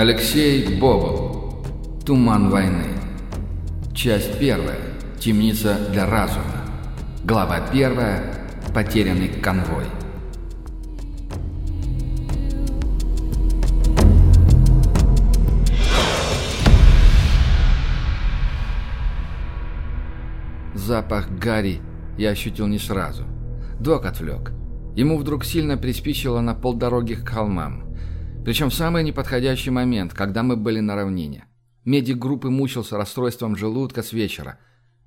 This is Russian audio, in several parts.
Алексей Бобов. Туман войны. Часть первая. Темница для разума. Глава первая. Потерянный конвой. Запах гари я ощутил не сразу. Док отвлек. Ему вдруг сильно приспичило на полдороги к холмам. Причем в самый неподходящий момент, когда мы были на равнине. Медик группы мучился расстройством желудка с вечера.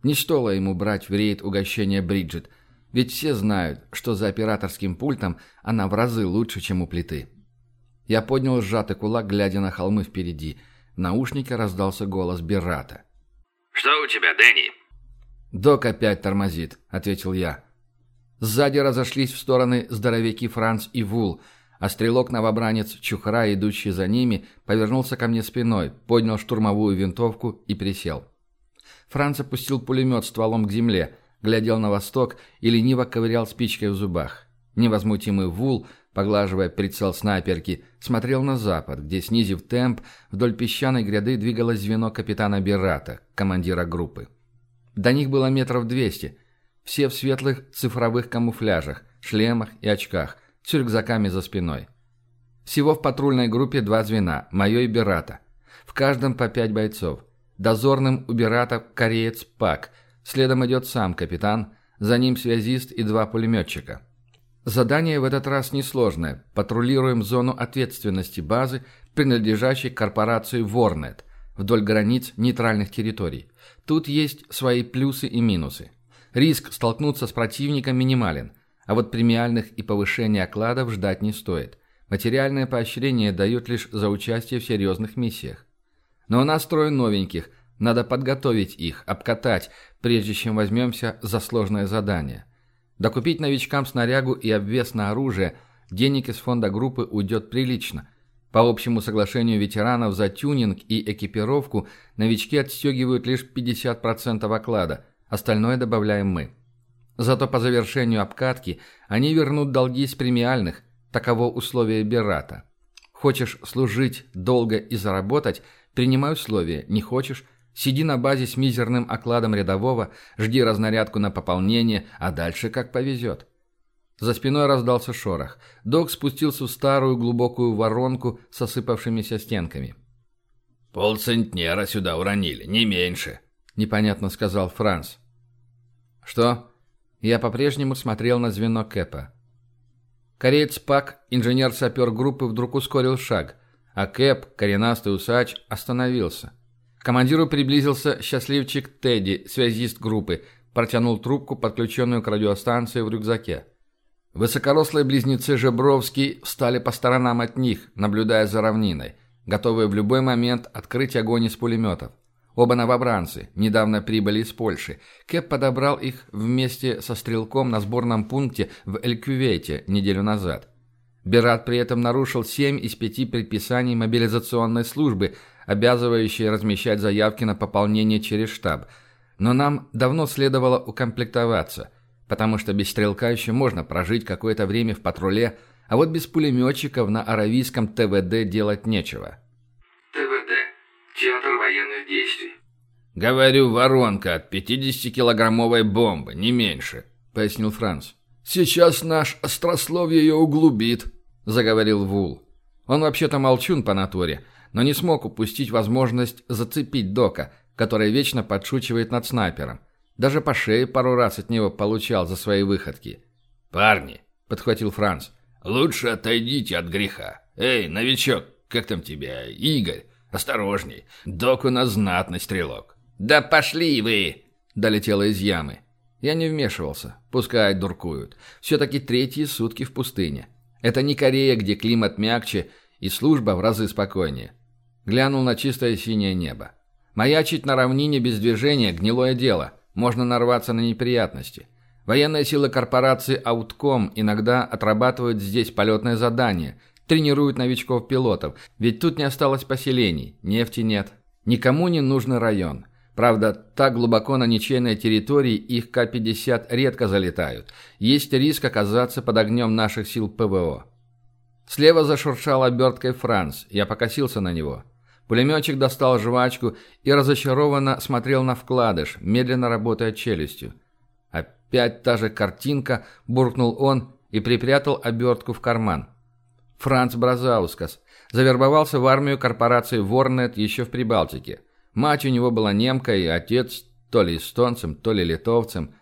Не стоило ему брать в рейд угощение Бриджит, ведь все знают, что за операторским пультом она в разы лучше, чем у плиты. Я поднял сжатый кулак, глядя на холмы впереди. В наушнике раздался голос Беррата. «Что у тебя, Дэнни?» «Док опять тормозит», — ответил я. Сзади разошлись в стороны здоровяки Франц и Вул, а стрелок-новобранец Чухра, идущий за ними, повернулся ко мне спиной, поднял штурмовую винтовку и присел. Франц опустил пулемет стволом к земле, глядел на восток и лениво ковырял спичкой в зубах. Невозмутимый Вул, поглаживая прицел снайперки, смотрел на запад, где, снизив темп, вдоль песчаной гряды двигалось звено капитана Беррата, командира группы. До них было метров двести, все в светлых цифровых камуфляжах, шлемах и очках, с рюкзаками за спиной. Всего в патрульной группе два звена, мое и Берата. В каждом по пять бойцов. Дозорным у Берата кореец Пак, следом идет сам капитан, за ним связист и два пулеметчика. Задание в этот раз несложное. Патрулируем зону ответственности базы, принадлежащей корпорации Ворнет, вдоль границ нейтральных территорий. Тут есть свои плюсы и минусы. Риск столкнуться с противником минимален, а вот премиальных и повышения окладов ждать не стоит. Материальное поощрение дают лишь за участие в серьезных миссиях. Но у нас трое новеньких, надо подготовить их, обкатать, прежде чем возьмемся за сложное задание. Докупить новичкам снарягу и обвес на оружие, денег из фонда группы уйдет прилично. По общему соглашению ветеранов за тюнинг и экипировку новички отстегивают лишь 50% оклада, остальное добавляем мы. Зато по завершению обкатки они вернут долги с премиальных, таково условие Берата. Хочешь служить долго и заработать, принимай условия, не хочешь – Сиди на базе с мизерным окладом рядового, жди разнарядку на пополнение, а дальше как повезет. За спиной раздался шорох. Док спустился в старую глубокую воронку с осыпавшимися стенками. «Полцентнера сюда уронили, не меньше», — непонятно сказал Франц. «Что?» Я по-прежнему смотрел на звено Кэпа. Кореец Пак, инженер-сапер группы, вдруг ускорил шаг, а Кэп, коренастый усач, остановился. К командиру приблизился счастливчик Тедди, связист группы, протянул трубку, подключенную к радиостанции в рюкзаке. Высокорослые близнецы Жебровский встали по сторонам от них, наблюдая за равниной, готовые в любой момент открыть огонь из пулеметов. Оба новобранцы недавно прибыли из Польши. Кэп подобрал их вместе со стрелком на сборном пункте в Элькювете неделю назад. Берат при этом нарушил семь из пяти предписаний мобилизационной службы, обязывающие размещать заявки на пополнение через штаб. Но нам давно следовало укомплектоваться, потому что без стрелка еще можно прожить какое-то время в патруле, а вот без пулеметчиков на аравийском ТВД делать нечего. Театр военных действий. «Говорю, воронка от 50-килограммовой бомбы, не меньше», — пояснил Франц. Сейчас наш острослов ее углубит», — заговорил Вул. Он вообще-то молчун по натуре, но не смог упустить возможность зацепить Дока, который вечно подшучивает над снайпером. Даже по шее пару раз от него получал за свои выходки. «Парни», — подхватил Франц, — «лучше отойдите от греха. Эй, новичок, как там тебя, Игорь? Осторожней, док у нас знатный стрелок». «Да пошли вы!» — долетело из ямы. Я не вмешивался, пускай дуркуют. Все-таки третьи сутки в пустыне. Это не Корея, где климат мягче и служба в разы спокойнее. Глянул на чистое синее небо. Маячить на равнине без движения – гнилое дело. Можно нарваться на неприятности. Военные силы корпорации «Аутком» иногда отрабатывают здесь полетное задание, тренируют новичков-пилотов, ведь тут не осталось поселений, нефти нет. Никому не нужный район. Правда, так глубоко на ничейной территории их К-50 редко залетают. Есть риск оказаться под огнем наших сил ПВО. Слева зашуршал оберткой Франц. Я покосился на него. Пулеметчик достал жвачку и разочарованно смотрел на вкладыш, медленно работая челюстью. Опять та же картинка, буркнул он и припрятал обертку в карман. Франц Бразаускас. Завербовался в армию корпорации «Ворнет» еще в Прибалтике. Мать у него была немка и отец то ли эстонцем, то ли литовцем.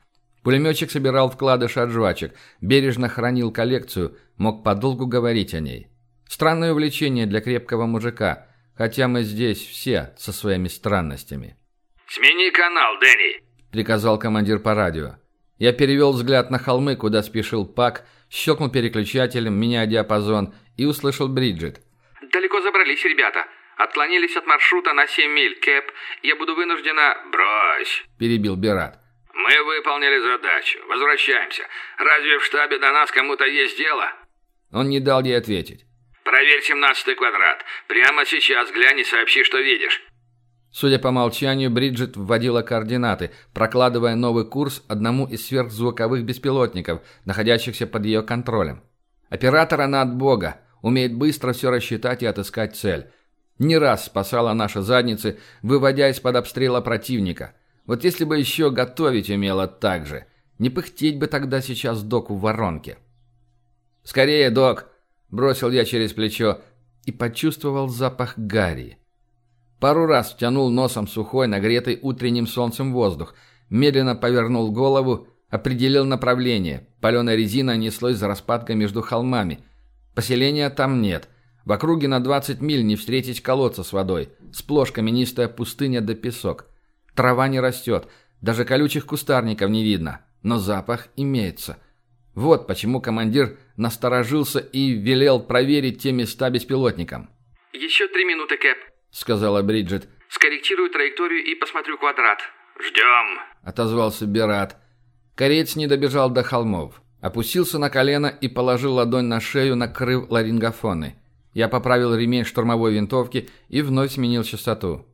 Пулеметчик собирал вкладыш от жвачек, бережно хранил коллекцию, мог подолгу говорить о ней. Странное увлечение для крепкого мужика, хотя мы здесь все со своими странностями. «Смени канал, Дэнни!» – приказал командир по радио. Я перевел взгляд на холмы, куда спешил Пак, щелкнул переключателем, меняя диапазон, и услышал Бриджит. «Далеко забрались ребята. Отклонились от маршрута на 7 миль, Кэп. Я буду вынуждена...» «Брось!» – перебил Бират. «Мы выполнили задачу. Возвращаемся. Разве в штабе до нас кому-то есть дело?» Он не дал ей ответить. «Проверь семнадцатый квадрат. Прямо сейчас глянь и сообщи, что видишь». Судя по молчанию, Бриджит вводила координаты, прокладывая новый курс одному из сверхзвуковых беспилотников, находящихся под ее контролем. Оператор она от бога, умеет быстро все рассчитать и отыскать цель. Не раз спасала наши задницы, выводя из-под обстрела противника. Вот если бы еще готовить умела так же. Не пыхтеть бы тогда сейчас доку в воронке. «Скорее, док!» – бросил я через плечо и почувствовал запах гари. Пару раз втянул носом сухой, нагретый утренним солнцем воздух, медленно повернул голову, определил направление. Паленая резина неслось за распадкой между холмами. Поселения там нет – в округе на 20 миль не встретить колодца с водой. Сплошь каменистая пустыня да песок. Трава не растет, даже колючих кустарников не видно, но запах имеется. Вот почему командир насторожился и велел проверить те места беспилотником. «Еще три минуты, Кэп», — сказала Бриджит. «Скорректирую траекторию и посмотрю квадрат». «Ждем», — отозвался Берат. Кореец не добежал до холмов. Опустился на колено и положил ладонь на шею, накрыв ларингофоны. Я поправил ремень штурмовой винтовки и вновь сменил частоту.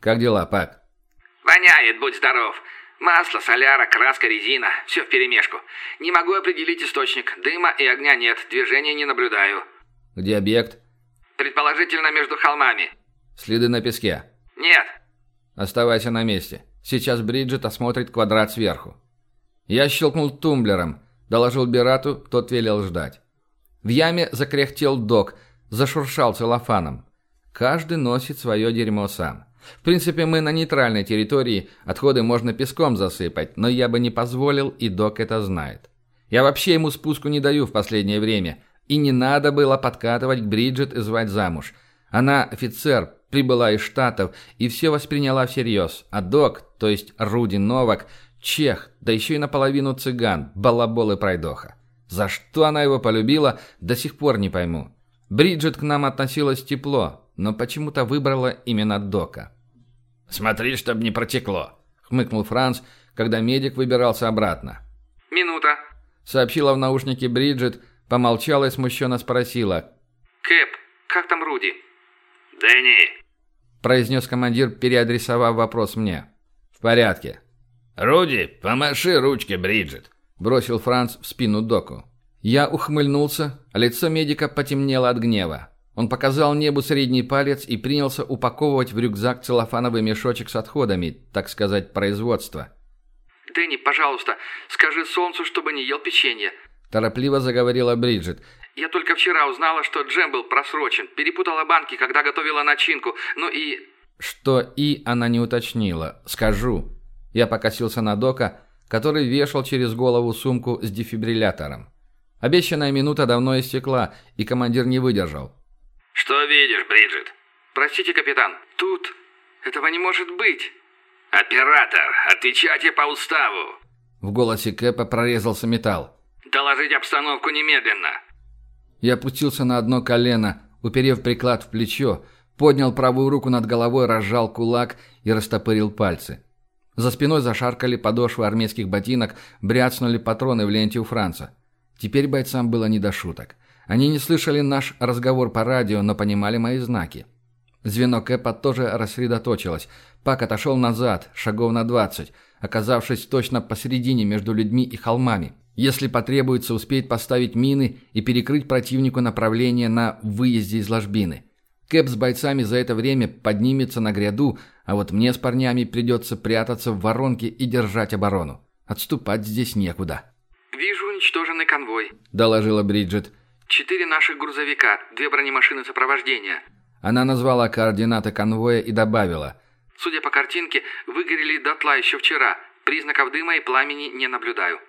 «Как дела, Пак?» «Воняет, будь здоров. Масло, соляра, краска, резина. Все вперемешку. Не могу определить источник. Дыма и огня нет. Движения не наблюдаю». «Где объект?» «Предположительно, между холмами». «Следы на песке?» «Нет». «Оставайся на месте. Сейчас Бриджит осмотрит квадрат сверху». Я щелкнул тумблером. Доложил Бирату, тот велел ждать. В яме закряхтел док – зашуршал целлофаном. Каждый носит свое дерьмо сам. В принципе, мы на нейтральной территории, отходы можно песком засыпать, но я бы не позволил, и док это знает. Я вообще ему спуску не даю в последнее время, и не надо было подкатывать к Бриджит и звать замуж. Она офицер, прибыла из Штатов и все восприняла всерьез, а док, то есть Руди Новак, чех, да еще и наполовину цыган, балабол и пройдоха. За что она его полюбила, до сих пор не пойму. Бриджит к нам относилась тепло, но почему-то выбрала именно Дока. «Смотри, чтоб не протекло», — хмыкнул Франц, когда медик выбирался обратно. «Минута», — сообщила в наушнике Бриджит, помолчала и смущенно спросила. «Кэп, как там Руди?» «Дэнни», — произнес командир, переадресовав вопрос мне. «В порядке». «Руди, помаши ручки, Бриджит», — бросил Франц в спину Доку. Я ухмыльнулся, а лицо медика потемнело от гнева. Он показал небу средний палец и принялся упаковывать в рюкзак целлофановый мешочек с отходами, так сказать, производства. «Дэнни, пожалуйста, скажи солнцу, чтобы не ел печенье. Торопливо заговорила Бриджит. «Я только вчера узнала, что джем был просрочен. Перепутала банки, когда готовила начинку. Ну и...» Что «и» она не уточнила. «Скажу». Я покосился на Дока, который вешал через голову сумку с дефибриллятором. Обещанная минута давно истекла, и командир не выдержал. «Что видишь, Бриджит?» «Простите, капитан, тут... Этого не может быть!» «Оператор, отвечайте по уставу!» В голосе Кэпа прорезался металл. «Доложить обстановку немедленно!» Я опустился на одно колено, уперев приклад в плечо, поднял правую руку над головой, разжал кулак и растопырил пальцы. За спиной зашаркали подошвы армейских ботинок, бряцнули патроны в ленте у Франца. Теперь бойцам было не до шуток. Они не слышали наш разговор по радио, но понимали мои знаки. Звено Кэпа тоже рассредоточилось. Пак отошел назад, шагов на двадцать, оказавшись точно посередине между людьми и холмами. Если потребуется успеть поставить мины и перекрыть противнику направление на выезде из ложбины. Кэп с бойцами за это время поднимется на гряду, а вот мне с парнями придется прятаться в воронке и держать оборону. Отступать здесь некуда. «Вижу уничтоженный конвой», — доложила Бриджит. «Четыре наших грузовика, две бронемашины сопровождения». Она назвала координаты конвоя и добавила. «Судя по картинке, выгорели дотла еще вчера. Признаков дыма и пламени не наблюдаю».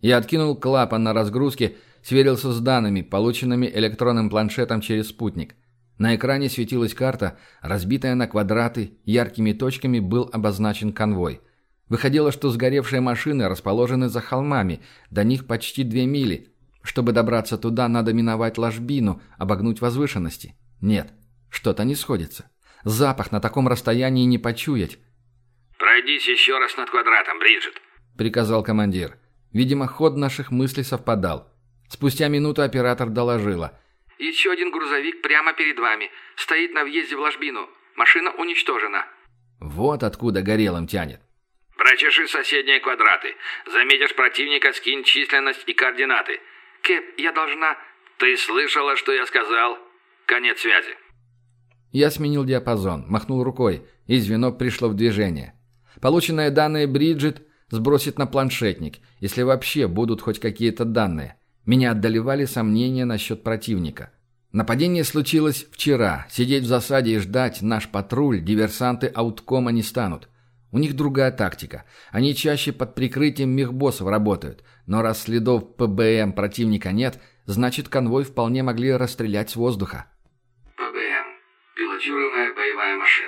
Я откинул клапан на разгрузке, сверился с данными, полученными электронным планшетом через спутник. На экране светилась карта, разбитая на квадраты, яркими точками был обозначен конвой. Выходило, что сгоревшие машины расположены за холмами, до них почти две мили. Чтобы добраться туда, надо миновать ложбину, обогнуть возвышенности. Нет, что-то не сходится. Запах на таком расстоянии не почуять. «Пройдись еще раз над квадратом, Бриджит», — приказал командир. Видимо, ход наших мыслей совпадал. Спустя минуту оператор доложила. «Еще один грузовик прямо перед вами. Стоит на въезде в ложбину. Машина уничтожена». Вот откуда горелым тянет. «Прочеши соседние квадраты. Заметишь противника, скинь численность и координаты. Кэп, я должна...» «Ты слышала, что я сказал? Конец связи». Я сменил диапазон, махнул рукой, и звено пришло в движение. Полученные данные Бриджит сбросит на планшетник, если вообще будут хоть какие-то данные. Меня одолевали сомнения насчет противника. Нападение случилось вчера. Сидеть в засаде и ждать наш патруль диверсанты ауткома не станут. У них другая тактика. Они чаще под прикрытием мехбоссов работают. Но раз следов ПБМ противника нет, значит конвой вполне могли расстрелять с воздуха. ПБМ. Пилотируемая боевая машина.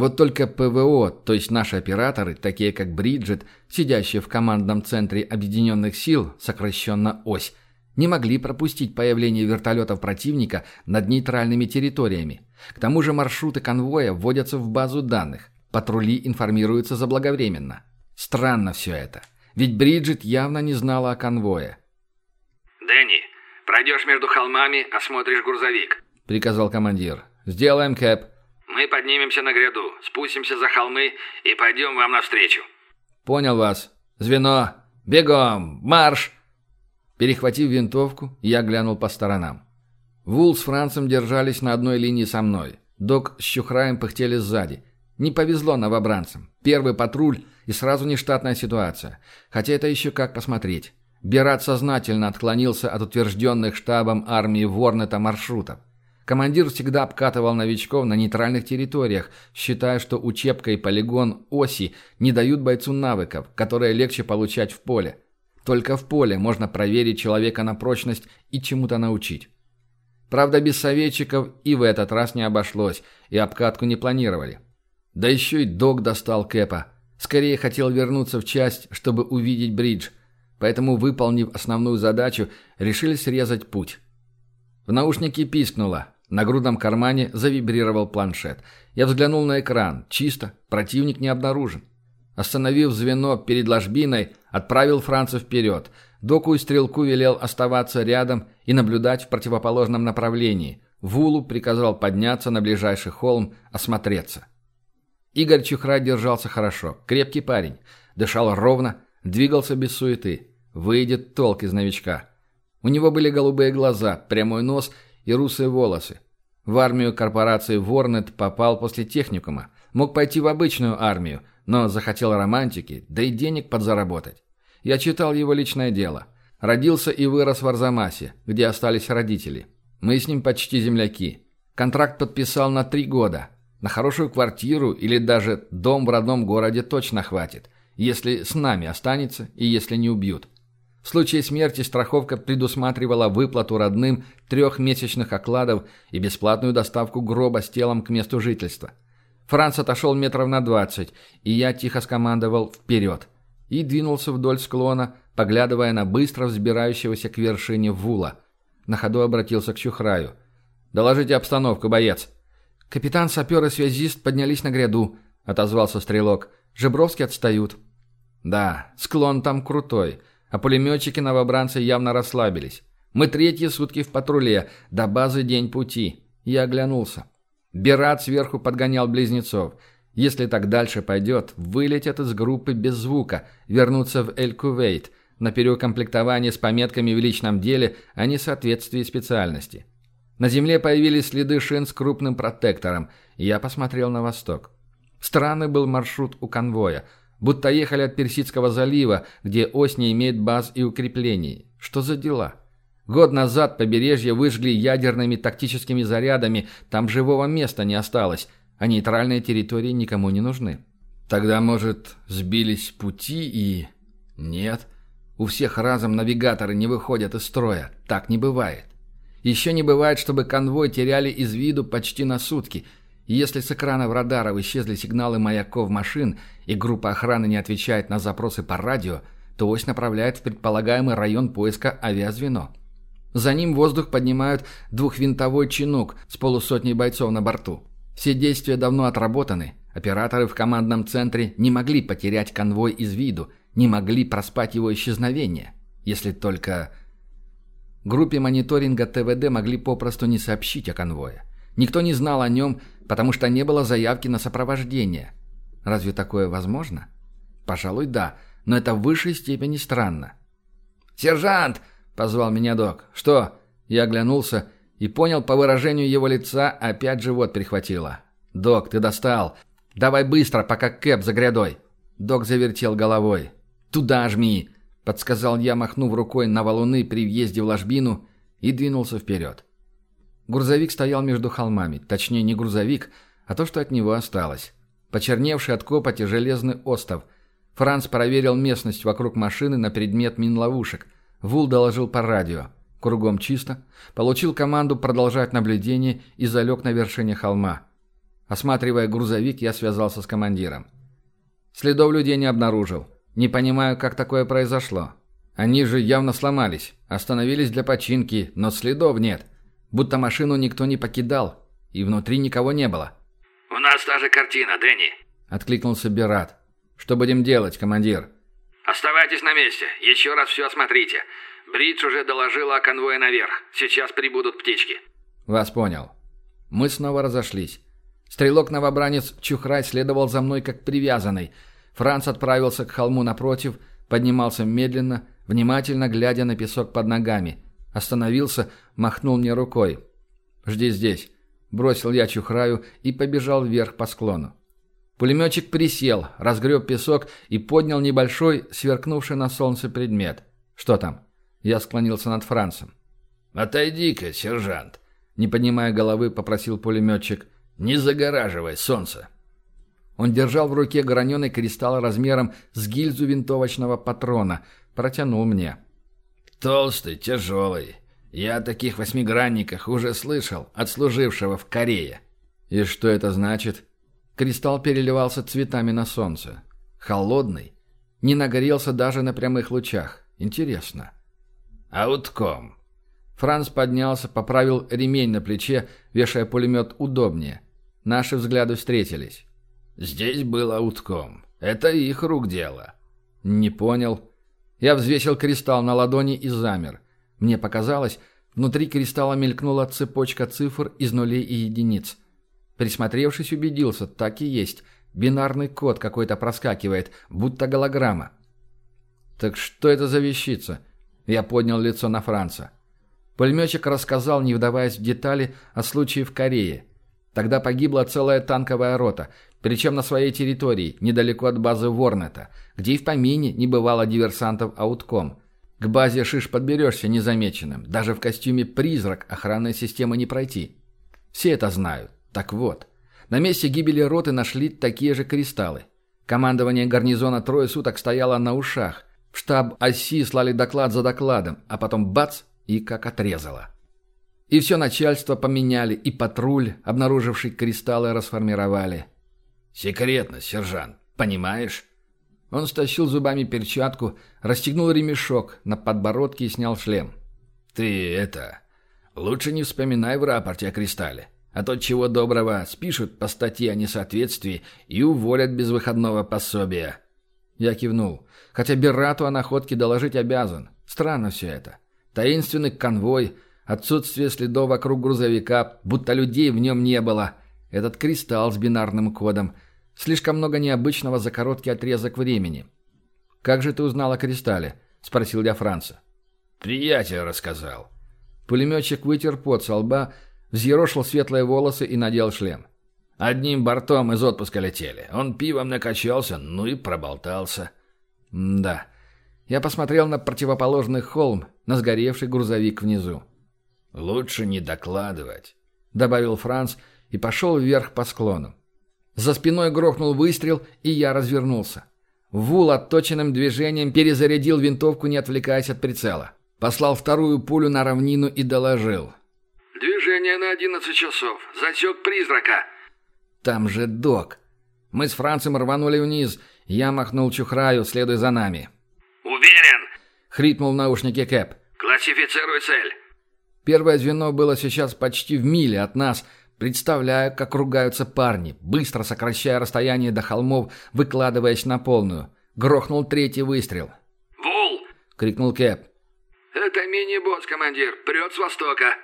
Вот только ПВО, то есть наши операторы, такие как Бриджит, сидящие в командном центре Объединенных Сил, сокращенно ОСЬ, не могли пропустить появление вертолетов противника над нейтральными территориями. К тому же маршруты конвоя вводятся в базу данных. Патрули информируются заблаговременно. Странно все это. Ведь Бриджит явно не знала о конвое. «Дэнни, пройдешь между холмами, осмотришь грузовик», — приказал командир. «Сделаем, Кэп». Мы поднимемся на гряду, спустимся за холмы и пойдем вам навстречу». «Понял вас. Звено. Бегом! Марш!» Перехватив винтовку, я глянул по сторонам. Вул с Францем держались на одной линии со мной. Док с Чухраем пыхтели сзади. Не повезло новобранцам. Первый патруль и сразу нештатная ситуация. Хотя это еще как посмотреть. Берат сознательно отклонился от утвержденных штабом армии Ворнета маршрутов. Командир всегда обкатывал новичков на нейтральных территориях, считая, что учебка и полигон оси не дают бойцу навыков, которые легче получать в поле. Только в поле можно проверить человека на прочность и чему-то научить. Правда, без советчиков и в этот раз не обошлось, и обкатку не планировали. Да еще и док достал Кэпа. Скорее хотел вернуться в часть, чтобы увидеть бридж. Поэтому, выполнив основную задачу, решили срезать путь. В наушнике пискнуло. На грудном кармане завибрировал планшет. Я взглянул на экран. Чисто. Противник не обнаружен. Остановив звено перед ложбиной, отправил Франца вперед. Доку и Стрелку велел оставаться рядом и наблюдать в противоположном направлении. Вулу приказал подняться на ближайший холм, осмотреться. Игорь Чухра держался хорошо. Крепкий парень. Дышал ровно, двигался без суеты. Выйдет толк из новичка. У него были голубые глаза, прямой нос и русые волосы. В армию корпорации Ворнет попал после техникума. Мог пойти в обычную армию, но захотел романтики, да и денег подзаработать. Я читал его личное дело. Родился и вырос в Арзамасе, где остались родители. Мы с ним почти земляки. Контракт подписал на три года. На хорошую квартиру или даже дом в родном городе точно хватит, если с нами останется и если не убьют. В случае смерти страховка предусматривала выплату родным трехмесячных окладов и бесплатную доставку гроба с телом к месту жительства. Франц отошел метров на двадцать, и я тихо скомандовал «вперед» и двинулся вдоль склона, поглядывая на быстро взбирающегося к вершине Вула. На ходу обратился к Чухраю. «Доложите обстановку, боец». «Капитан, сапер и связист поднялись на гряду», — отозвался стрелок. «Жебровский отстают». «Да, склон там крутой, а пулеметчики новобранцы явно расслабились. Мы третьи сутки в патруле, до базы день пути». Я оглянулся. Берат сверху подгонял близнецов. Если так дальше пойдет, вылетят из группы без звука, вернутся в Эль-Кувейт на переукомплектование с пометками в личном деле о несоответствии специальности. На земле появились следы шин с крупным протектором, я посмотрел на восток. Странный был маршрут у конвоя, будто ехали от Персидского залива, где ось не имеет баз и укреплений. Что за дела? Год назад побережье выжгли ядерными тактическими зарядами, там живого места не осталось, а нейтральные территории никому не нужны. Тогда, может, сбились пути и... Нет. У всех разом навигаторы не выходят из строя. Так не бывает. Еще не бывает, чтобы конвой теряли из виду почти на сутки. Если с экранов радаров исчезли сигналы маяков машин, и группа охраны не отвечает на запросы по радио, то ось направляет в предполагаемый район поиска авиазвено. За ним воздух поднимают двухвинтовой чинук с полусотней бойцов на борту. Все действия давно отработаны. Операторы в командном центре не могли потерять конвой из виду, не могли проспать его исчезновение. Если только... Группе мониторинга ТВД могли попросту не сообщить о конвое. Никто не знал о нем, потому что не было заявки на сопровождение. Разве такое возможно? Пожалуй, да, но это в высшей степени странно. «Сержант!» — позвал меня док. «Что?» Я оглянулся и понял по выражению его лица, опять живот прихватило. «Док, ты достал! Давай быстро, пока Кэп за грядой!» Док завертел головой. «Туда жми!» — подсказал я, махнув рукой на валуны при въезде в ложбину, и двинулся вперед. Грузовик стоял между холмами, точнее не грузовик, а то, что от него осталось. Почерневший от копоти железный остов. Франц проверил местность вокруг машины на предмет мин-ловушек. Вул доложил по радио. Кругом чисто. Получил команду продолжать наблюдение и залег на вершине холма. Осматривая грузовик, я связался с командиром. Следов людей не обнаружил. Не понимаю, как такое произошло. Они же явно сломались, остановились для починки, но следов нет. Будто машину никто не покидал, и внутри никого не было. «У нас та же картина, Дэнни», — откликнулся Берат. «Что будем делать, командир?» «Оставайтесь на месте. Еще раз все осмотрите. Бридж уже доложила о конвое наверх. Сейчас прибудут птички». «Вас понял». Мы снова разошлись. Стрелок-новобранец Чухрай следовал за мной как привязанный — Франц отправился к холму напротив, поднимался медленно, внимательно глядя на песок под ногами. Остановился, махнул мне рукой. «Жди здесь», — бросил я чухраю и побежал вверх по склону. Пулеметчик присел, разгреб песок и поднял небольшой, сверкнувший на солнце предмет. «Что там?» Я склонился над Францем. «Отойди-ка, сержант», — не поднимая головы, попросил пулеметчик. «Не загораживай солнце». Он держал в руке граненый кристалл размером с гильзу винтовочного патрона. Протянул мне. «Толстый, тяжелый. Я о таких восьмигранниках уже слышал от служившего в Корее». «И что это значит?» Кристалл переливался цветами на солнце. Холодный. Не нагорелся даже на прямых лучах. Интересно. «Аутком». Франц поднялся, поправил ремень на плече, вешая пулемет удобнее. Наши взгляды встретились. Здесь был аутком. Это их рук дело. Не понял. Я взвесил кристалл на ладони и замер. Мне показалось, внутри кристалла мелькнула цепочка цифр из нулей и единиц. Присмотревшись, убедился, так и есть. Бинарный код какой-то проскакивает, будто голограмма. «Так что это за вещица?» Я поднял лицо на Франца. Пулеметчик рассказал, не вдаваясь в детали, о случае в Корее. Тогда погибла целая танковая рота, причем на своей территории, недалеко от базы Ворнета, где и в помине не бывало диверсантов аутком. К базе Шиш подберешься незамеченным. Даже в костюме «Призрак» охранной системы не пройти. Все это знают. Так вот, на месте гибели роты нашли такие же кристаллы. Командование гарнизона трое суток стояло на ушах. В штаб оси слали доклад за докладом, а потом бац и как отрезало. И все начальство поменяли, и патруль, обнаруживший кристаллы, расформировали. «Секретно, сержант, понимаешь?» Он стащил зубами перчатку, расстегнул ремешок на подбородке и снял шлем. «Ты это... Лучше не вспоминай в рапорте о кристалле. А то чего доброго спишут по статье о несоответствии и уволят без выходного пособия». Я кивнул. Хотя Беррату о находке доложить обязан. Странно все это. Таинственный конвой, отсутствие следов вокруг грузовика, будто людей в нем не было. Этот кристалл с бинарным кодом — Слишком много необычного за короткий отрезок времени. «Как же ты узнал о кристалле?» – спросил я Франца. «Приятель рассказал». Пулеметчик вытер пот со лба, взъерошил светлые волосы и надел шлем. «Одним бортом из отпуска летели. Он пивом накачался, ну и проболтался». М «Да». Я посмотрел на противоположный холм, на сгоревший грузовик внизу. «Лучше не докладывать», — добавил Франц и пошел вверх по склону. За спиной грохнул выстрел, и я развернулся. Вул отточенным движением перезарядил винтовку, не отвлекаясь от прицела. Послал вторую пулю на равнину и доложил. «Движение на одиннадцать часов. Засек призрака». «Там же док». Мы с Францем рванули вниз. Я махнул чухраю, следуя за нами. «Уверен?» — хрипнул в наушнике Кэп. «Классифицируй цель». Первое звено было сейчас почти в миле от нас — Представляю, как ругаются парни, быстро сокращая расстояние до холмов, выкладываясь на полную. Грохнул третий выстрел. «Вул!» — крикнул Кэп. «Это мини-босс, командир. Прет с востока».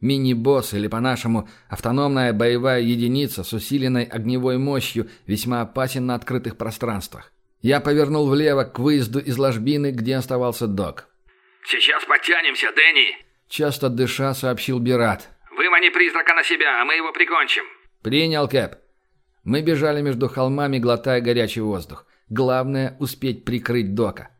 Мини-босс, или по-нашему, автономная боевая единица с усиленной огневой мощью, весьма опасен на открытых пространствах. Я повернул влево к выезду из ложбины, где оставался док. «Сейчас подтянемся, Дэнни!» Часто дыша, сообщил Бират. Вымани призрака на себя, а мы его прикончим». «Принял, Кэп». Мы бежали между холмами, глотая горячий воздух. Главное — успеть прикрыть дока.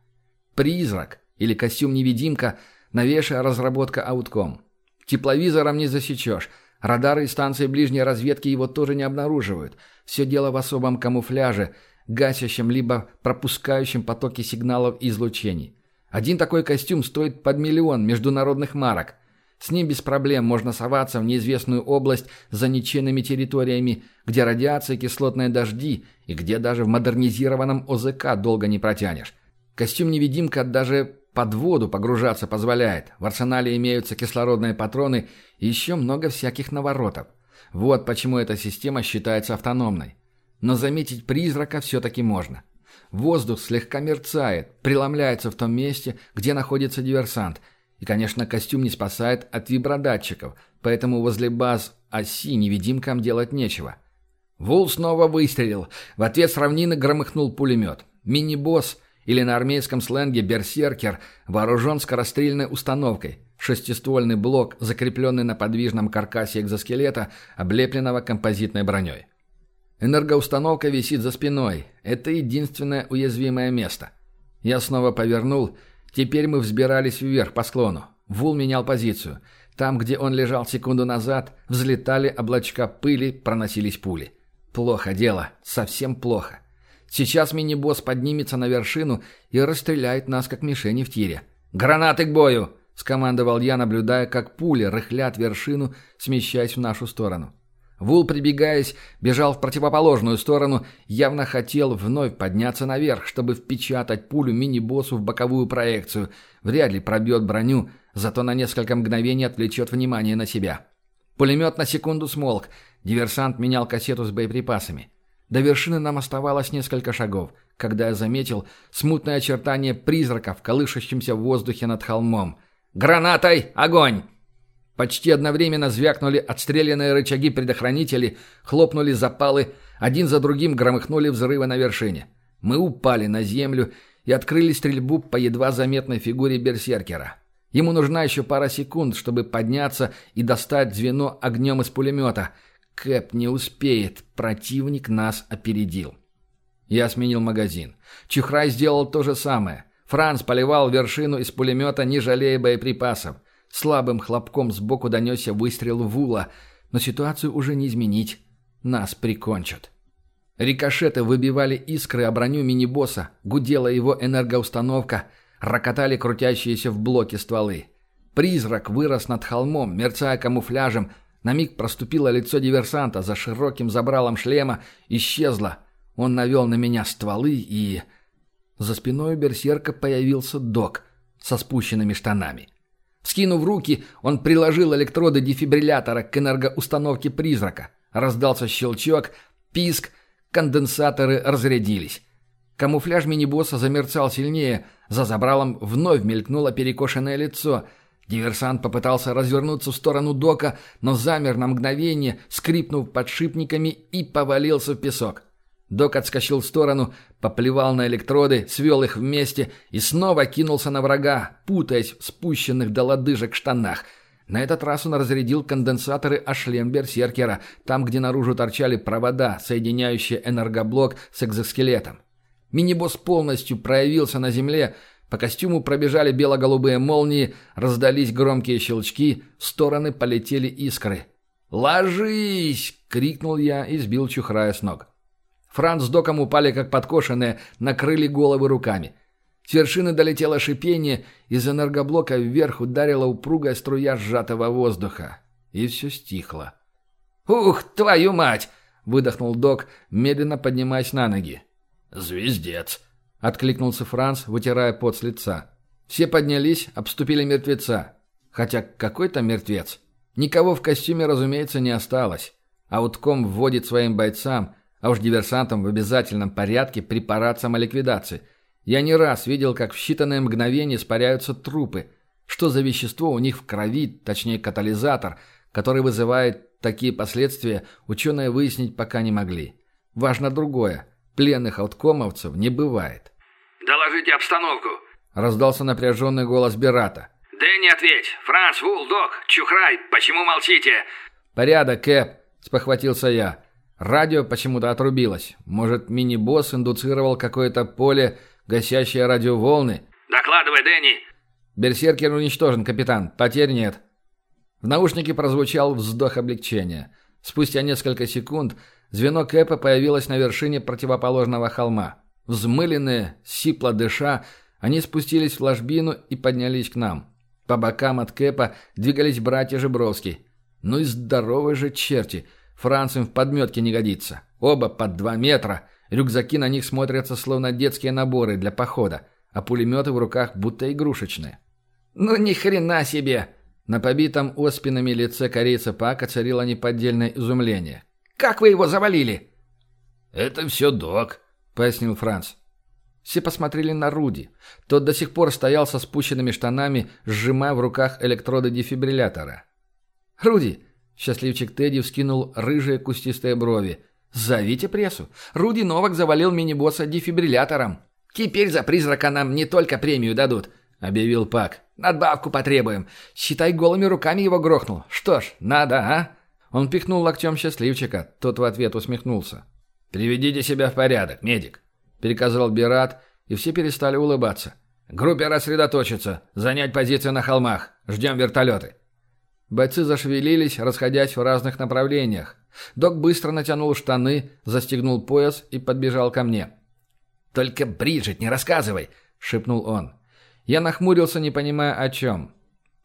Призрак или костюм-невидимка — новейшая разработка Аутком. Тепловизором не засечешь. Радары и станции ближней разведки его тоже не обнаруживают. Все дело в особом камуфляже, гасящем либо пропускающем потоки сигналов и излучений. Один такой костюм стоит под миллион международных марок. С ним без проблем можно соваться в неизвестную область за ничейными территориями, где радиация кислотные дожди, и где даже в модернизированном ОЗК долго не протянешь. Костюм-невидимка даже под воду погружаться позволяет. В арсенале имеются кислородные патроны и еще много всяких наворотов. Вот почему эта система считается автономной. Но заметить призрака все-таки можно. Воздух слегка мерцает, преломляется в том месте, где находится диверсант – и, конечно, костюм не спасает от вибродатчиков, поэтому возле баз оси невидимкам делать нечего. Вул снова выстрелил. В ответ с равнины громыхнул пулемет. Мини-босс, или на армейском сленге берсеркер, вооружен скорострельной установкой. Шестиствольный блок, закрепленный на подвижном каркасе экзоскелета, облепленного композитной броней. Энергоустановка висит за спиной. Это единственное уязвимое место. Я снова повернул Теперь мы взбирались вверх по склону. Вул менял позицию. Там, где он лежал секунду назад, взлетали облачка пыли, проносились пули. Плохо дело, совсем плохо. Сейчас мини-босс поднимется на вершину и расстреляет нас, как мишени в тире. «Гранаты к бою!» — скомандовал я, наблюдая, как пули рыхлят вершину, смещаясь в нашу сторону. Вул, прибегаясь, бежал в противоположную сторону, явно хотел вновь подняться наверх, чтобы впечатать пулю мини-боссу в боковую проекцию. Вряд ли пробьет броню, зато на несколько мгновений отвлечет внимание на себя. Пулемет на секунду смолк. Диверсант менял кассету с боеприпасами. До вершины нам оставалось несколько шагов, когда я заметил смутное очертание призрака в колышащемся воздухе над холмом. «Гранатой! Огонь!» Почти одновременно звякнули отстрелянные рычаги предохранителей, хлопнули запалы, один за другим громыхнули взрывы на вершине. Мы упали на землю и открыли стрельбу по едва заметной фигуре берсеркера. Ему нужна еще пара секунд, чтобы подняться и достать звено огнем из пулемета. Кэп не успеет, противник нас опередил. Я сменил магазин. Чухрай сделал то же самое. Франц поливал вершину из пулемета, не жалея боеприпасов. Слабым хлопком сбоку донесся выстрел Вула, но ситуацию уже не изменить. Нас прикончат. Рикошеты выбивали искры о броню мини-босса, гудела его энергоустановка, рокотали крутящиеся в блоке стволы. Призрак вырос над холмом, мерцая камуфляжем. На миг проступило лицо диверсанта за широким забралом шлема, исчезло. Он навел на меня стволы и... За спиной берсерка появился док со спущенными штанами. Скинув руки, он приложил электроды дефибриллятора к энергоустановке призрака. Раздался щелчок, писк, конденсаторы разрядились. Камуфляж мини-босса замерцал сильнее, за забралом вновь мелькнуло перекошенное лицо. Диверсант попытался развернуться в сторону дока, но замер на мгновение, скрипнув подшипниками и повалился в песок. Док отскочил в сторону, поплевал на электроды, свел их вместе и снова кинулся на врага, путаясь в спущенных до лодыжек штанах. На этот раз он разрядил конденсаторы о шлем берсеркера, там, где наружу торчали провода, соединяющие энергоблок с экзоскелетом. Мини-босс полностью проявился на земле, по костюму пробежали бело-голубые молнии, раздались громкие щелчки, в стороны полетели искры. «Ложись!» — крикнул я и сбил Чухрая с ног. Франц с Доком упали как подкошенные, накрыли головы руками. С вершины долетело шипение, из энергоблока вверх ударила упругая струя сжатого воздуха. И все стихло. «Ух, твою мать!» — выдохнул Док, медленно поднимаясь на ноги. «Звездец!» — откликнулся Франц, вытирая пот с лица. Все поднялись, обступили мертвеца. Хотя какой-то мертвец. Никого в костюме, разумеется, не осталось. А вот ком вводит своим бойцам — а уж диверсантам в обязательном порядке препарат самоликвидации. Я не раз видел, как в считанные мгновения испаряются трупы. Что за вещество у них в крови, точнее катализатор, который вызывает такие последствия, ученые выяснить пока не могли. Важно другое. Пленных ауткомовцев не бывает. «Доложите обстановку», — раздался напряженный голос Берата. «Дэнни, ответь! Франц, Вул, Док, Чухрай, почему молчите?» «Порядок, Кэп», — спохватился я. Радио почему-то отрубилось. Может, мини-босс индуцировал какое-то поле, гасящее радиоволны? «Докладывай, Дэнни!» «Берсеркер уничтожен, капитан. Потерь нет». В наушнике прозвучал вздох облегчения. Спустя несколько секунд звено Кэпа появилось на вершине противоположного холма. Взмыленные, сипло дыша, они спустились в ложбину и поднялись к нам. По бокам от Кэпа двигались братья Жебровский. Ну и здоровые же черти – Франц им в подметке не годится. Оба под два метра. Рюкзаки на них смотрятся словно детские наборы для похода, а пулеметы в руках будто игрушечные. «Ну ни хрена себе!» На побитом оспинами лице корейца Пака царило неподдельное изумление. «Как вы его завалили?» «Это все док», — пояснил Франц. Все посмотрели на Руди. Тот до сих пор стоял со спущенными штанами, сжимая в руках электроды дефибриллятора. «Руди, Счастливчик Тедди вскинул рыжие кустистые брови. «Зовите прессу. Руди Новак завалил мини-босса дефибриллятором. Теперь за призрака нам не только премию дадут», — объявил Пак. «Надбавку потребуем. Считай, голыми руками его грохнул. Что ж, надо, а?» Он пихнул локтем счастливчика. Тот в ответ усмехнулся. «Приведите себя в порядок, медик», — переказал Бират, и все перестали улыбаться. «Группе рассредоточиться, занять позиции на холмах. Ждем вертолеты». Бойцы зашевелились, расходясь в разных направлениях. Док быстро натянул штаны, застегнул пояс и подбежал ко мне. «Только Бриджит не рассказывай!» — шепнул он. Я нахмурился, не понимая о чем.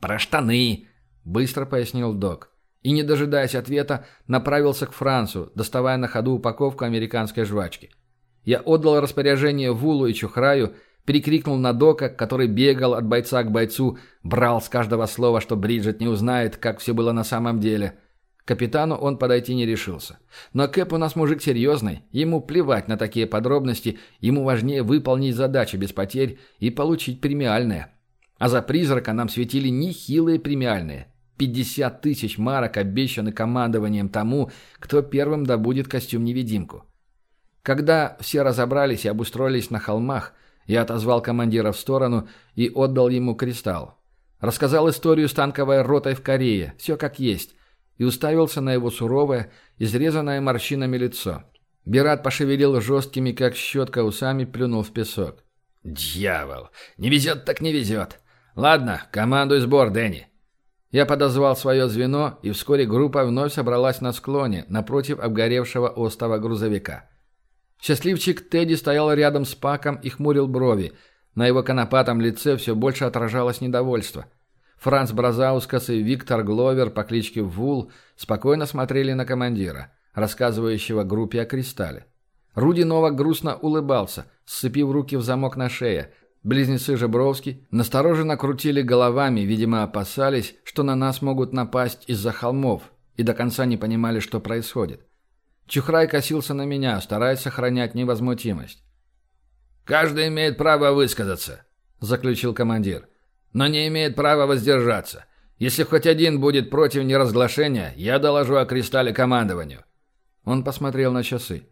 «Про штаны!» — быстро пояснил док. И, не дожидаясь ответа, направился к Францу, доставая на ходу упаковку американской жвачки. Я отдал распоряжение Вулу и Чухраю Перекрикнул на Дока, который бегал от бойца к бойцу, брал с каждого слова, что Бриджит не узнает, как все было на самом деле. Капитану он подойти не решился. Но Кэп у нас мужик серьезный, ему плевать на такие подробности, ему важнее выполнить задачи без потерь и получить премиальное. А за призрака нам светили нехилые премиальные. 50 тысяч марок обещаны командованием тому, кто первым добудет костюм-невидимку. Когда все разобрались и обустроились на холмах – я отозвал командира в сторону и отдал ему кристалл. Рассказал историю с танковой ротой в Корее, все как есть, и уставился на его суровое, изрезанное морщинами лицо. Бират пошевелил жесткими, как щетка, усами, плюнул в песок. «Дьявол! Не везет так не везет! Ладно, командуй сбор, Дэнни!» Я подозвал свое звено, и вскоре группа вновь собралась на склоне, напротив обгоревшего остова грузовика. Счастливчик Тедди стоял рядом с Паком и хмурил брови. На его конопатом лице все больше отражалось недовольство. Франц Бразаускас и Виктор Гловер по кличке Вул спокойно смотрели на командира, рассказывающего группе о кристалле. Руди Новак грустно улыбался, сцепив руки в замок на шее. Близнецы Жебровский настороженно крутили головами, видимо, опасались, что на нас могут напасть из-за холмов, и до конца не понимали, что происходит. Чухрай косился на меня, стараясь сохранять невозмутимость. «Каждый имеет право высказаться», — заключил командир, — «но не имеет права воздержаться. Если хоть один будет против неразглашения, я доложу о кристалле командованию». Он посмотрел на часы.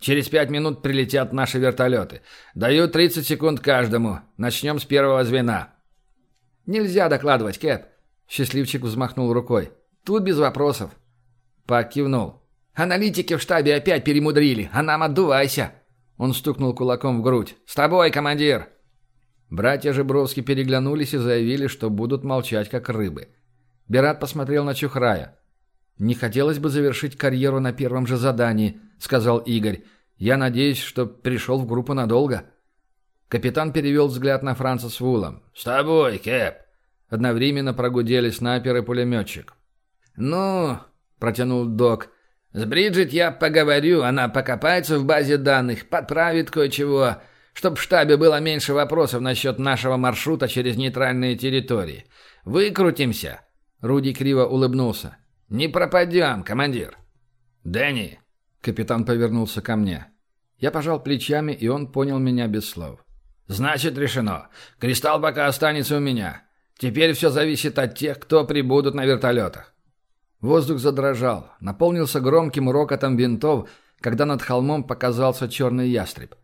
Через пять минут прилетят наши вертолеты. Даю 30 секунд каждому. Начнем с первого звена». «Нельзя докладывать, Кэп». Счастливчик взмахнул рукой. «Тут без вопросов». Пак кивнул. «Аналитики в штабе опять перемудрили, а нам отдувайся». Он стукнул кулаком в грудь. «С тобой, командир!» Братья Жебровски переглянулись и заявили, что будут молчать, как рыбы. Берат посмотрел на Чухрая. «Не хотелось бы завершить карьеру на первом же задании», — сказал Игорь. «Я надеюсь, что пришел в группу надолго». Капитан перевел взгляд на Франца с Вулом. «С тобой, Кэп!» Одновременно прогудели снайпер и пулеметчик. «Ну...» — протянул док. «С Бриджит я поговорю, она покопается в базе данных, подправит кое-чего, чтоб в штабе было меньше вопросов насчет нашего маршрута через нейтральные территории. Выкрутимся!» Руди криво улыбнулся. «Не пропадем, командир!» «Дэнни!» Капитан повернулся ко мне. Я пожал плечами, и он понял меня без слов. «Значит, решено. Кристалл пока останется у меня. Теперь все зависит от тех, кто прибудут на вертолетах». Воздух задрожал, наполнился громким рокотом винтов, когда над холмом показался черный ястреб.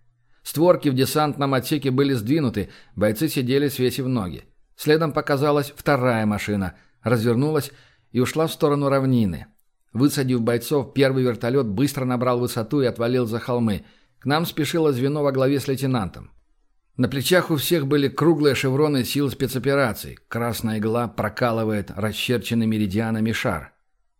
Створки в десантном отсеке были сдвинуты, бойцы сидели, свесив ноги. Следом показалась вторая машина, развернулась и ушла в сторону равнины. Высадив бойцов, первый вертолет быстро набрал высоту и отвалил за холмы. К нам спешило звено во главе с лейтенантом. На плечах у всех были круглые шевроны сил спецопераций. Красная игла прокалывает расчерченный меридианами шар.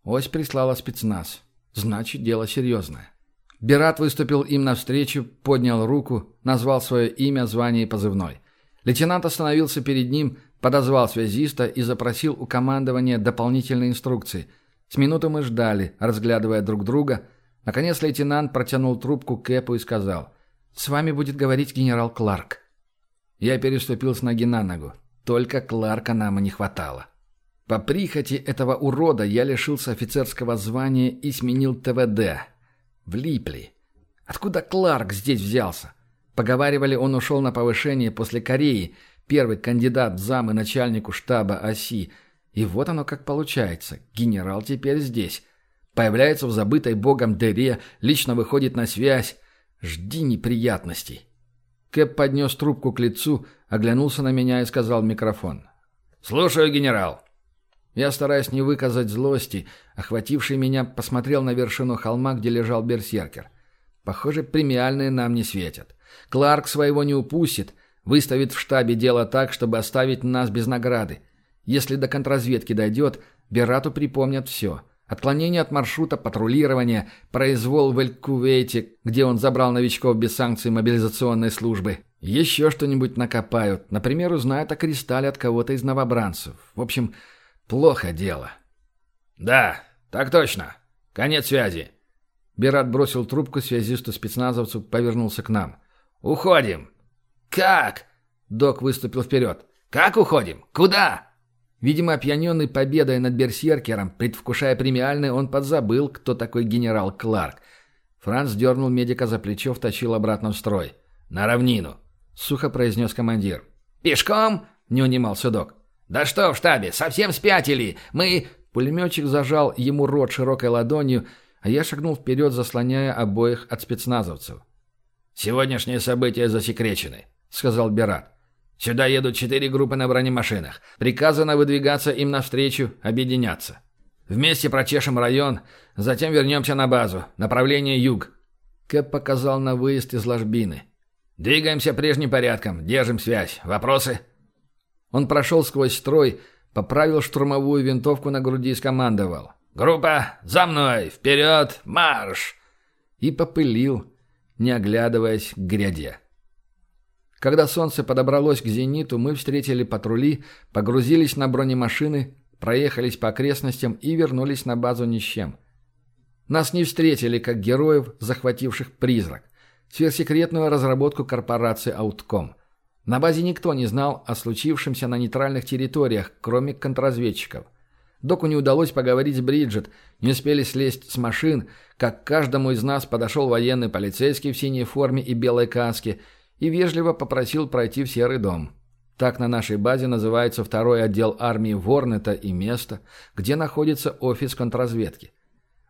Ось прислала спецназ. Значит, дело серьезное. Берат выступил им навстречу, поднял руку, назвал свое имя, звание и позывной. Лейтенант остановился перед ним, подозвал связиста и запросил у командования дополнительные инструкции – с минуты мы ждали, разглядывая друг друга. Наконец лейтенант протянул трубку Кэпу и сказал, «С вами будет говорить генерал Кларк». Я переступил с ноги на ногу. Только Кларка нам и не хватало. По прихоти этого урода я лишился офицерского звания и сменил ТВД. Влипли. Откуда Кларк здесь взялся? Поговаривали, он ушел на повышение после Кореи, первый кандидат в замы начальнику штаба ОСИ – и вот оно как получается. Генерал теперь здесь. Появляется в забытой богом дыре, лично выходит на связь. Жди неприятностей. Кэп поднес трубку к лицу, оглянулся на меня и сказал в микрофон. «Слушаю, генерал». Я, стараясь не выказать злости, охвативший меня, посмотрел на вершину холма, где лежал берсеркер. Похоже, премиальные нам не светят. Кларк своего не упустит, выставит в штабе дело так, чтобы оставить нас без награды. Если до контрразведки дойдет, Берату припомнят все. Отклонение от маршрута патрулирования, произвол в Эль-Кувейте, где он забрал новичков без санкций мобилизационной службы. Еще что-нибудь накопают. Например, узнают о кристалле от кого-то из новобранцев. В общем, плохо дело. «Да, так точно. Конец связи». Берат бросил трубку связисту-спецназовцу, повернулся к нам. «Уходим». «Как?» Док выступил вперед. «Как уходим? Куда?» Видимо, опьяненный победой над берсеркером, предвкушая премиальный, он подзабыл, кто такой генерал Кларк. Франц дернул медика за плечо, втащил обратно в строй. «На равнину», — сухо произнес командир. «Пешком?» — не унимался док. «Да что в штабе, совсем спятили! Мы...» Пулеметчик зажал ему рот широкой ладонью, а я шагнул вперед, заслоняя обоих от спецназовцев. «Сегодняшние события засекречены», — сказал Берат. Сюда едут четыре группы на бронемашинах. Приказано выдвигаться им навстречу, объединяться. Вместе прочешем район, затем вернемся на базу. Направление юг». Кэп показал на выезд из ложбины. «Двигаемся прежним порядком. Держим связь. Вопросы?» Он прошел сквозь строй, поправил штурмовую винтовку на груди и скомандовал. «Группа, за мной! Вперед! Марш!» И попылил, не оглядываясь к гряде. Когда солнце подобралось к зениту, мы встретили патрули, погрузились на бронемашины, проехались по окрестностям и вернулись на базу ни с чем. Нас не встретили как героев, захвативших призрак, сверхсекретную разработку корпорации «Аутком». На базе никто не знал о случившемся на нейтральных территориях, кроме контрразведчиков. Доку не удалось поговорить с Бриджит, не успели слезть с машин, как к каждому из нас подошел военный полицейский в синей форме и белой каске и вежливо попросил пройти в серый дом. Так на нашей базе называется второй отдел армии Ворнета и место, где находится офис контрразведки.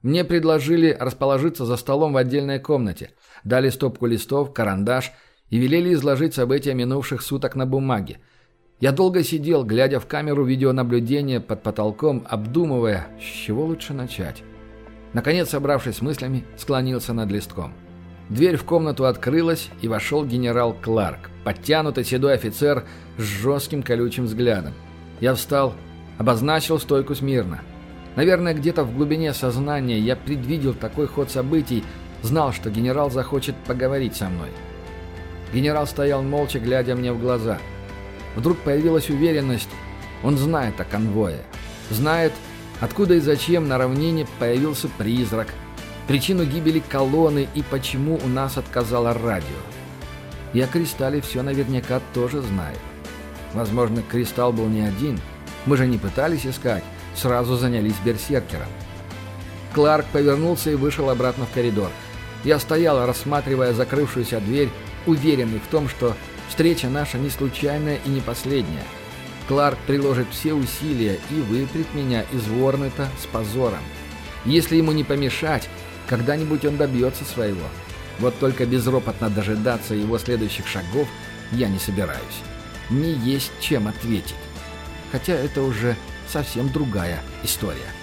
Мне предложили расположиться за столом в отдельной комнате, дали стопку листов, карандаш и велели изложить события минувших суток на бумаге. Я долго сидел, глядя в камеру видеонаблюдения под потолком, обдумывая, с чего лучше начать. Наконец, собравшись с мыслями, склонился над листком. Дверь в комнату открылась, и вошел генерал Кларк, подтянутый седой офицер с жестким колючим взглядом. Я встал, обозначил стойку смирно. Наверное, где-то в глубине сознания я предвидел такой ход событий, знал, что генерал захочет поговорить со мной. Генерал стоял молча, глядя мне в глаза. Вдруг появилась уверенность, он знает о конвое. Знает, откуда и зачем на равнине появился призрак – причину гибели колонны и почему у нас отказало радио. И о Кристалле все наверняка тоже знает. Возможно, Кристалл был не один. Мы же не пытались искать, сразу занялись берсеркером. Кларк повернулся и вышел обратно в коридор. Я стоял, рассматривая закрывшуюся дверь, уверенный в том, что встреча наша не случайная и не последняя. Кларк приложит все усилия и выпрет меня из Ворнета с позором. Если ему не помешать, когда-нибудь он добьется своего. Вот только безропотно дожидаться его следующих шагов я не собираюсь. Не есть чем ответить. Хотя это уже совсем другая история.